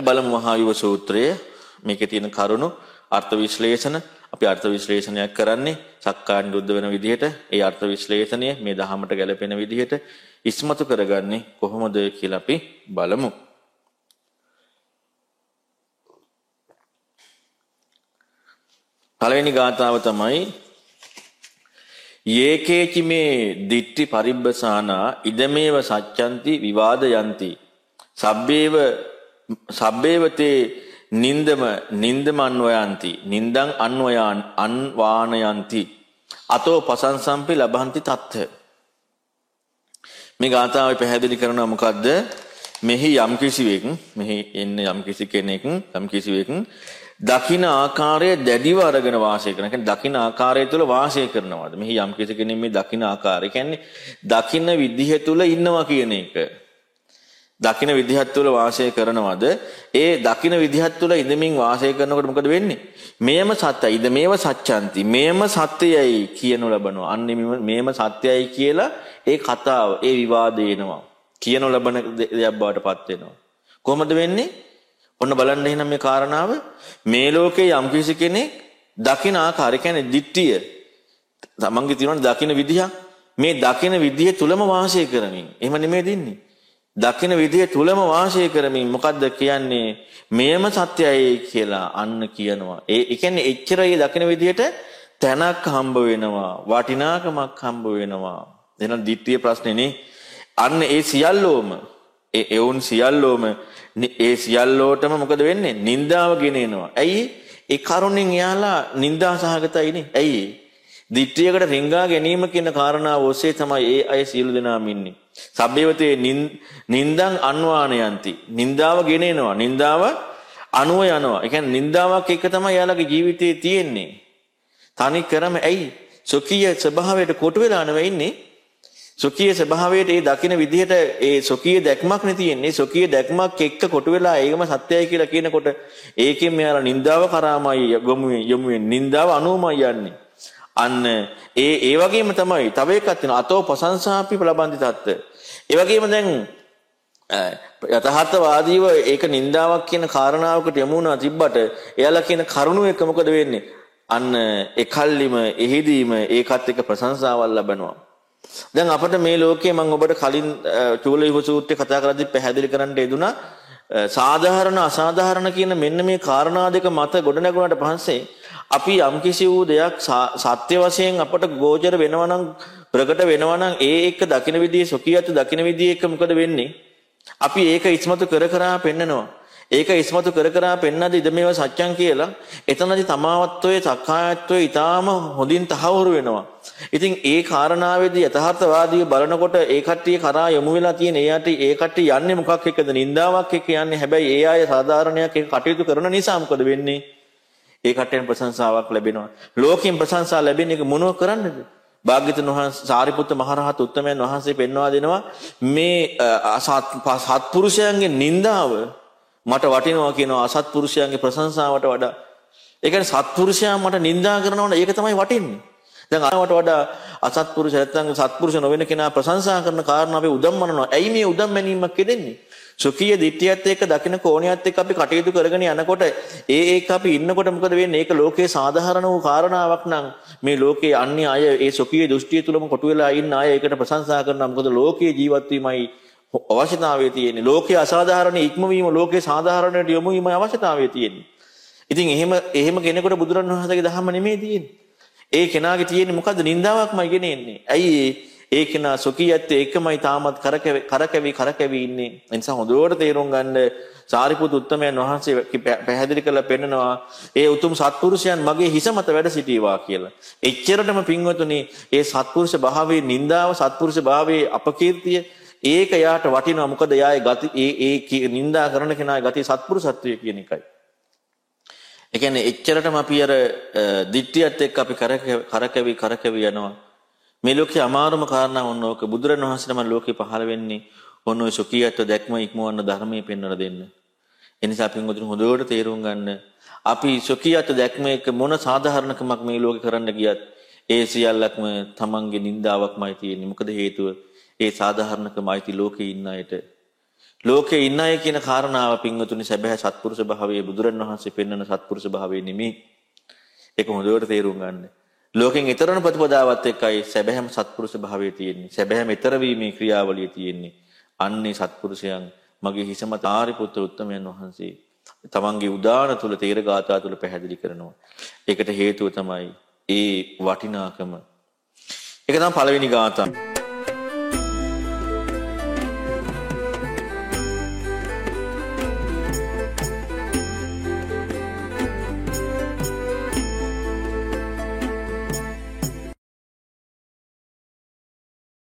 බලමු මහායුව සූත්‍රය? මේකේ තියෙන කරුණු අර්ථ විශ්ලේෂණ අපි අර්ථ විශ්ලේෂණයක් කරන්නේ සක්කාය නිරුද්ධ වෙන විදිහට. ඒ අර්ථ විශ්ලේෂණය මේ දහමට ගැලපෙන විදිහට ඉස්මතු කරගන්නේ කොහොමද කියලා අපි බලමු. පළවෙනි ගාථාව තමයි යේකේචි මේ දිට්ටි පරිබ්බසානා ඉදමේව සච්ඡන්ති විවාදයන්ති. සබ්බේව සබ්බේවතේ නින්දම නින්දම අන්වයන්ති නින්දං අන්වයාන් අන්වානයන්ති අතෝ පසංසම්පි ලබන්ති තත්ත මේ ගාථාවේ පැහැදිලි කරනවා මොකද්ද මෙහි යම් කිසිවෙක් මෙහි එන්නේ යම් කිසි කෙනෙක් යම් කිසිවෙක් දකින ආකාරය දැඩිව අරගෙන වාසය කරන. කියන්නේ දකින ආකාරය තුළ වාසය කරනවාද? මෙහි යම් කිසි කෙනෙක් මේ දකින ආකාරය කියන්නේ දකින විදිහ තුළ ඉන්නවා කියන එක. දකින විදිහත් තුළ වාසය කරනවද? ඒ දකින විදිහත් තුළ ඉඳමින් වාසය කරනකොට මොකද වෙන්නේ? මේම සත්‍යයි. ඉද මේව සත්‍යන්ති. මේම සත්‍යයයි කියනු ලබනවා. අන්නේ මේම සත්‍යයයි කියලා ඒ කතාව, ඒ විවාදය එනවා. කියනු ලබන දෙයක් බවට පත් වෙනවා. කොහොමද වෙන්නේ? ඔන්න බලන්න එහෙනම් මේ කාරණාව මේ ලෝකේ යම් කිසි කෙනෙක් දකින ආකාරය කියන්නේ දිට්ඨිය තමන්ගේ තියෙන දකින විදිහ මේ දකින විදිහ තුලම වාසය කරමින් එහෙම නෙමෙයි දින්නේ දකින විදිය තුලම වාසය කරමින් මොකද්ද කියන්නේ මෙයම සත්‍යයයි කියලා අන්න කියනවා. ඒ කියන්නේ එච්චර ඒ දකින විදියට තැනක් හම්බ වෙනවා, වටිනාකමක් හම්බ වෙනවා. එහෙනම් ditthිය ප්‍රශ්නේනේ. අන්න ඒ සියල්ලෝම ඒ එවුන් සියල්ලෝම ඒ සියල්ලෝටම මොකද වෙන්නේ? නින්දාව ගෙනෙනවා. ඇයි? ඒ කරුණෙන් එයාලා නින්දා සහගතයිනේ. ඇයි? දිට්ඨියකට රිංගා ගැනීම කියන කාරණාව ඔස්සේ තමයි ඒ අය සියලු දෙනාම ඉන්නේ. සබ්බේවතේ නින්දං අන්වානයන්ති. නින්දාව ගෙනෙනවා. නින්දාව අනුව යනවා. ඒ කියන්නේ නින්දාවක් එක තමයි යාළගේ ජීවිතේ තියෙන්නේ. තනි කරම ඇයි? සොකීය ස්වභාවයට කොටු වෙලා නෙවෙයි ඉන්නේ. සොකීය ස්වභාවයට ඒ දකින විදිහට ඒ සොකීය දැක්මක් නේ තියෙන්නේ. සොකීය දැක්මක් එක්ක කොටු වෙලා ඒකම සත්‍යයි කියලා කියනකොට ඒකෙන් මෙයාලා නින්දාව කරාමයි යොමු යොමු නින්දාව අනුවමයි යන්නේ. අන්න ඒ ඒ වගේම තමයි තව එකක් තියෙනවා අතෝ ප්‍රශංසාපි ප්‍රලබන්ති තත්ත. ඒ වගේම දැන් යථාර්ථවාදීව ඒක නින්දාවක් කියන කාරණාවකට යමු වුණා තිබ්බට එයාලා කියන කරුණු එක මොකද වෙන්නේ? අන්න එකල්ලිම එහිදීම ඒකත් එක්ක ප්‍රශංසාවල් ලබනවා. දැන් අපිට මේ ලෝකයේ මම ඔබට කලින් චූලීව සූත්‍රය කතා කරද්දී පැහැදිලි කරන්න යෙදුනා සාධාරණ අසාධාරණ කියන මෙන්න මේ කාරණා දෙක මත ගොඩ නැගුණාට පස්සේ අපි යම්කිසි වූ දෙයක් සත්‍ය වශයෙන් අපට ගෝචර වෙනවා නම් ප්‍රකට වෙනවා නම් ඒ එක්ක දකින විදිහේ සොකියත් දකින විදිහ එක්ක මොකද වෙන්නේ? අපි ඒක ඉස්මතු කර කරා පෙන්නනවා. ඒක ඉස්මතු කර කරා පෙන්නද ඉද මේවා සත්‍යං කියලා එතනදි තමාවත්වයේ සක්කායත්වයේ ඊටාම හොඳින් තහවුරු වෙනවා. ඉතින් ඒ කාරණාවේදී යථාර්ථවාදීව බලනකොට ඒ කට්ටිය කරා යොමු වෙලා තියෙන ඒ යටි ඒ කට්ටිය යන්නේ මොකක් එක්කද නින්දාවක් එක්ක යන්නේ. හැබැයි ඒ අය සාධාරණයක් එක්ක කටයුතු කරන නිසා මොකද වෙන්නේ? ඒ කටෙන් ප්‍රශංසාවක් ලැබෙනවා. ලෝකෙන් ප්‍රශංසා ලැබෙන එක මොනව කරන්නද? භාග්‍යතුන් වහන්සේ සාරිපුත්ත මහරහත් උත්තමයන් වහන්සේ පෙන්වා දෙනවා මේ සත්පුරුෂයන්ගේ නින්දාව මට වටිනවා කියනවා අසත්පුරුෂයන්ගේ ප්‍රශංසාවට වඩා. ඒ කියන්නේ සත්පුරුෂයා මට නින්දා කරනවනේ ඒක තමයි වටින්නේ. දැන් අරවට වඩා අසත්පුරුෂ නැත්නම් සත්පුරුෂ නොවන කෙනා ප්‍රශංසා කරන කාරණා අපි උදම්මනනවා. ඇයි මේ උදම්මැනීමක් කෙරෙන්නේ? සුඛීය දිට්ඨියත් එක්ක දකින කෝණියත් එක්ක අපි කටයුතු කරගෙන යනකොට ඒ ඒක අපි ඉන්නකොට මොකද වෙන්නේ? ඒක ලෝකේ සාධාරණ වූ කාරණාවක් නම් මේ ලෝකේ අන්‍ය අය ඒ සුඛීය දෘෂ්ටිය තුලම කොටු වෙලා ඉන්න අය ඒකට ප්‍රශංසා කරනවා. මොකද ලෝකේ ජීවත් වීමයි අවශ්‍යතාවය තියෙන්නේ. ලෝකේ අසාධාරණ ඉක්මවීම ලෝකේ සාධාරණයට යොමු වීමයි අවශ්‍යතාවය තියෙන්නේ. ඉතින් එහෙම එහෙම කෙනෙකුට බුදුරණවහන්සේගේ ධර්ම නෙමෙයි තියෙන්නේ. ඒ කෙනාගේ තියෙන්නේ මොකද්ද? නින්දාවක්මයි ගෙනෙන්නේ. ඇයි ඒ කෙනා සොකියත් ඒකමයි තාමත් කරකැවි කරකැවි කරකැවි ඉන්නේ. ඒ නිසා හොඳට තේරුම් ගන්න සාරිපුත් උත්තමයන් වහන්සේ පැහැදිලි කරලා පෙන්නනවා ඒ උතුම් සත්පුරුෂයන් මගේ හිස මත වැඩ සිටීවා කියලා. එච්චරටම පින්වතුනි ඒ සත්පුරුෂ භාවයේ නින්දාව සත්පුරුෂ භාවයේ අපකීර්තිය ඒක යාට වටිනවා. මොකද යායේ ගති ඒ ඒ නින්දා කරන කෙනාගේ ගති සත්පුරුෂත්වය කියන එකයි. ඒ කියන්නේ එච්චරටම අපි අර දිට්ඨියත් එක්ක අපි කරකැවි කරකැවි යනවා. මේ ලෝකේ අමාරුම කාරණා ඔන්න ඕක බුදුරණවහන්සේ නම ලෝකේ පහළ වෙන්නේ ඔන්න ඔය සුඛියත්ව දැක්ම ඉක්මවන්න ධර්මයේ පෙන්වලා දෙන්න. ඒ නිසා පින්වතුනි හොඳට තේරුම් ගන්න අපි සුඛියත්ව දැක්ම එක මොන සාධාරණකමක් මේ ලෝකේ කරන්න ගියත් ඒ සියල්ලක්ම තමන්ගේ නින්දාවක්මයි තියෙන්නේ. මොකද හේතුව ඒ සාධාරණකමයි ලෝකේ ඉන්න අයට ලෝකේ ඉන්න අය කියන කාරණාව පින්වතුනි සැබෑ සත්පුරුෂ භාවයේ බුදුරන් වහන්සේ පෙන්වන සත්පුරුෂ භාවයේ නෙමෙයි. ඒක හොඳට තේරුම් ගන්න. ලෝකෙන් ඊතරන ප්‍රතිපදාවත් එක්කයි සැබෑම සත්පුරුෂ භාවයේ තියෙන්නේ. සැබෑම ඊතර වීමේ ක්‍රියාවලිය තියෙන්නේ. අන්නේ සත්පුරුෂයන් මගේ හිසමත ආරිපුත්‍ර උත්තමයන් වහන්සේ තමන්ගේ උදාන තුල තේර ගාථා තුල පැහැදිලි කරනවා. ඒකට හේතුව තමයි ඒ වටිනාකම. ඒක තමයි පළවෙනි ගාථා.